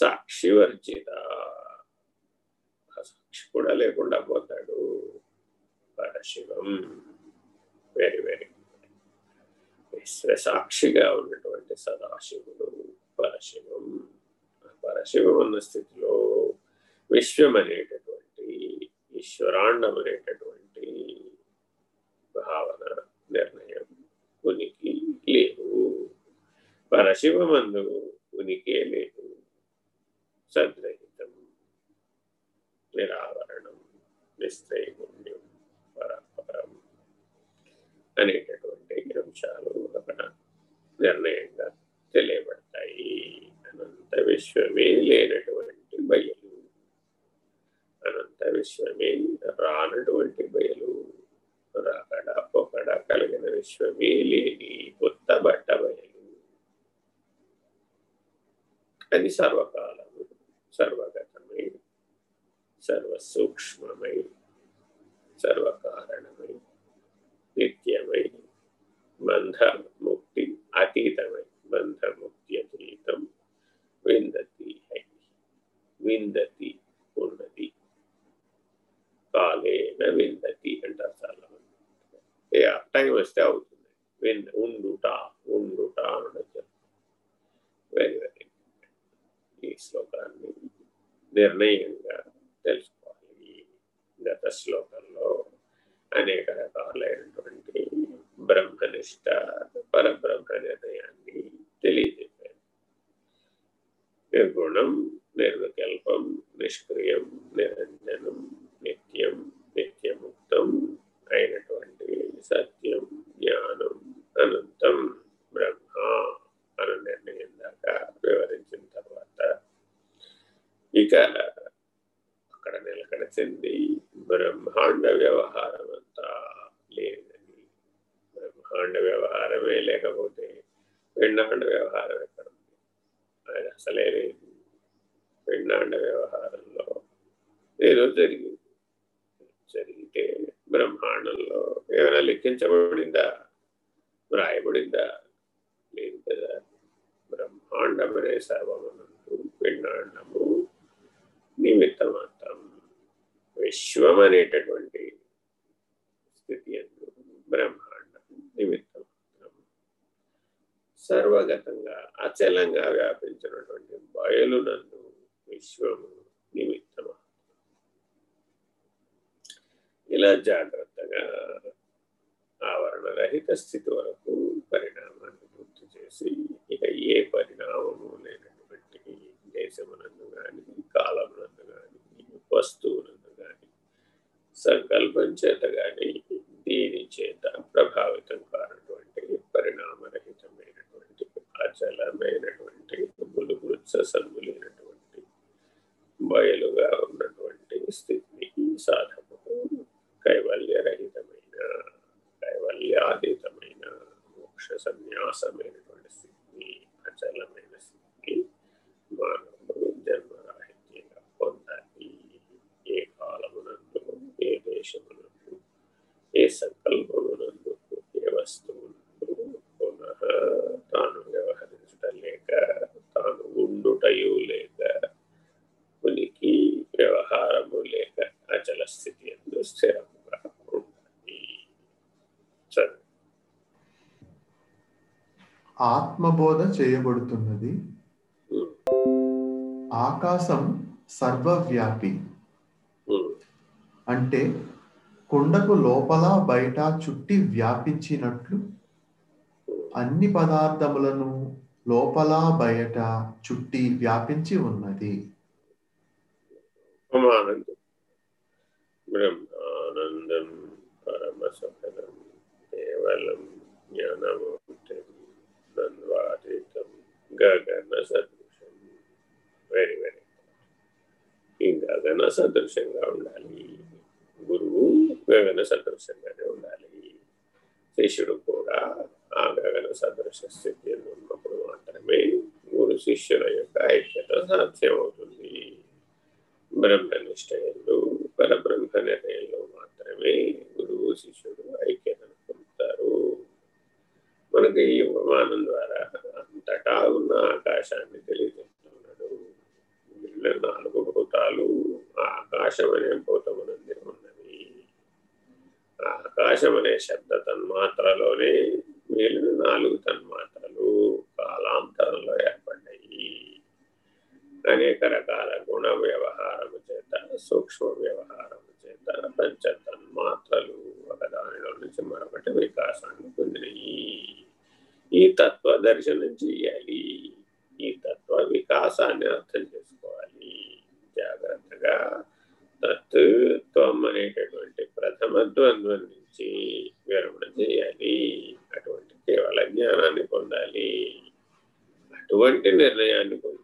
సాక్షి వర్జిత. సాక్షి కూడా లేకుండా పోతాడు. పరశివం వెరీ వెరీ విశ్వసాక్షిగా ఉన్నటువంటి సదాశివుడు పరశివం పరశివం ఉన్న స్థితిలో విశ్వం అనేటటువంటి ఈశ్వరాండం అనేటటువంటి భావన నిర్ణయం ఉనికి లేవు పరశివమందు ఉనికే లేదు. నిరావరణం నిశ్చయముణ్యం పరపరం అనేటటువంటి అంశాలు అక్కడ నిర్ణయంగా తెలియబడతాయి. అనంత విశ్వమే లేనటువంటి బయలు. అనంత విశ్వమే రానటువంటి బయలు. రాకడ పొకడ కలిగిన విశ్వమే లేని కొత్త బట్ట బయలు. అది సర్వకాలము సర్వగతమై సర్వసూక్ష్మమై సర్వకారణమై నిత్యమై బంధ ముక్తి అతీతమై బంధ ముక్తి అతీతం విందతి హై విందతి ఉన్నది కాలేన విందతి అంటారు చాలా మంది. టైం వస్తే అవుతుంది. విన్ ఉండుట ఉండుట అనడం వెరీ వెరీ ఈ శ్లోకాన్ని నిర్ణయంగా తెలుసుకోవాలి. గత శ్లోకంలో అనేక రకాలైనటువంటి బ్రహ్మనిష్ట పరబ్రహ్మ నిర్ణయాన్ని తెలియజెప్పారు. నిర్గుణం నిర్వికల్పం నిష్క్రియం నిరంజనం నిత్యం నిత్యముక్తం అయినటువంటి సత్యం జ్ఞానం అనంతం బ్రహ్మ అని నిర్ణయం దాకా వివరించిన తర్వాత ఇక అక్కడ చెంది బ్రహ్మాండ వ్యవహారం అంతా లేదని. బ్రహ్మాండ వ్యవహారమే లేకపోతే పిండాండ వ్యవహారం ఎక్కడ ఉంది? అది అసలే లేదు. పిండాండ వ్యవహారంలో ఏదో జరిగింది. జరిగితే బ్రహ్మాండంలో ఏమైనా లెక్కించబడిందా వ్రాయబడిందా? లేదు కదా. బ్రహ్మాండమనే సర్వమనందు పిండాండము నిమిత్తమంతం విశ్వం అనేటటువంటి స్థితి అందు బ్రహ్మాండం నిమిత్తం సర్వగతంగా అచలంగా వ్యాపించినటువంటి బయలునందు విశ్వము నిమిత్తమాత్రం ఇలా జాగ్రత్తగా ఆవరణ రహిత స్థితి వరకు పరిణామాన్ని గుర్తు చేసి ఇక ఏ పరిణామము లేనటువంటి దేశమున కానీ కాలమునందు కానీ వస్తువునందు కానీ సంకల్పం చేత కానీ దీని చేత ప్రభావితం కానటువంటి పరిణామరహితమైనటువంటి అచలమైనటువంటి బులుగుత్స సంగులైనటువంటి బయలుగా ఉన్నటువంటి స్థితిని సాధము కైవల్యరహితమైన కైవల్యాతీతమైన మోక్ష సన్యాసమైన స్థితిని అచలమైన స్థితిని మానవుడు జన్మరాహిత్యంగా పొందాలి ఏ కాలమునందు ఏ దేశమునందు ఏ సంకల్పమునందు ఏ వస్తువునందు పునః తాను వ్యవహరించడం లేక తాను ఉండుటయు లేక ఉనికి వ్యవహారము లేక అచల స్థితి ఎందు స్థిరముగా ఉండాలి చదువు ఆత్మబోధ చేయబడుతున్నది. ఆకాశం సర్వవ్యాపి. అంటే కుండకు లోపల బయట చుట్టి వ్యాపించినట్లు అన్ని పదార్థములను లోపల బయట చుట్టి వ్యాపించి ఉన్నది. బ్రహ్మానందం పరమసఫలం కేవలం జ్ఞానమూర్తి ద్వంద్వాతీతం గగన సదృశం వెరీ వెరీ ఈ గగన సదృశంగా ఉండాలి. గురువు గగన సదృశంగానే ఉండాలి. శిష్యుడు కూడా ఆ గగన సదృశ స్థితి ఉన్నప్పుడు మాత్రమే గురు శిష్యుల యొక్క ఐక్యత సాధ్యమవుతుంది. బ్రహ్మనిష్టయంలో పరబ్రహ్మ నిర్ణయంలో మాత్రమే గురువు శిష్యుడు ఐక్యతను పొందుతారు మనకి ఈ ఉపమానం ద్వారా అంతటా ఉన్న ఆకాశాన్ని తెలియజేస్తున్నాడు. మిగిలిన నాలుగు భూతాలు ఆకాశం అనే భూతమునంది ఉన్నవి ఆకాశం అనే శబ్ద తన్మాత్రలోనే మిగిలిన నాలుగు తన్మాత్రలు కాలాంతరంలో ఏర్పడ్డాయి. అనేక రకాల గుణ వ్యవహారము చేత సూక్ష్మ వ్యవహారము చేత పంచ తన్మాత్రలు ఒకదానిలో నుంచి మరొకటి వికాసాన్ని పొందినయి. ఈ తత్వ దర్శనం చేయాలి ఈ తత్వ వికాసాన్ని అర్థం చేసుకోవాలి. జాగ్రత్తగా తత్వం అనేటటువంటి ప్రథమ ద్వంద్వం నుంచి విరమణ చేయాలి అటువంటి కేవల జ్ఞానాన్ని పొందాలి. అటువంటి నిర్ణయాన్ని పొందాలి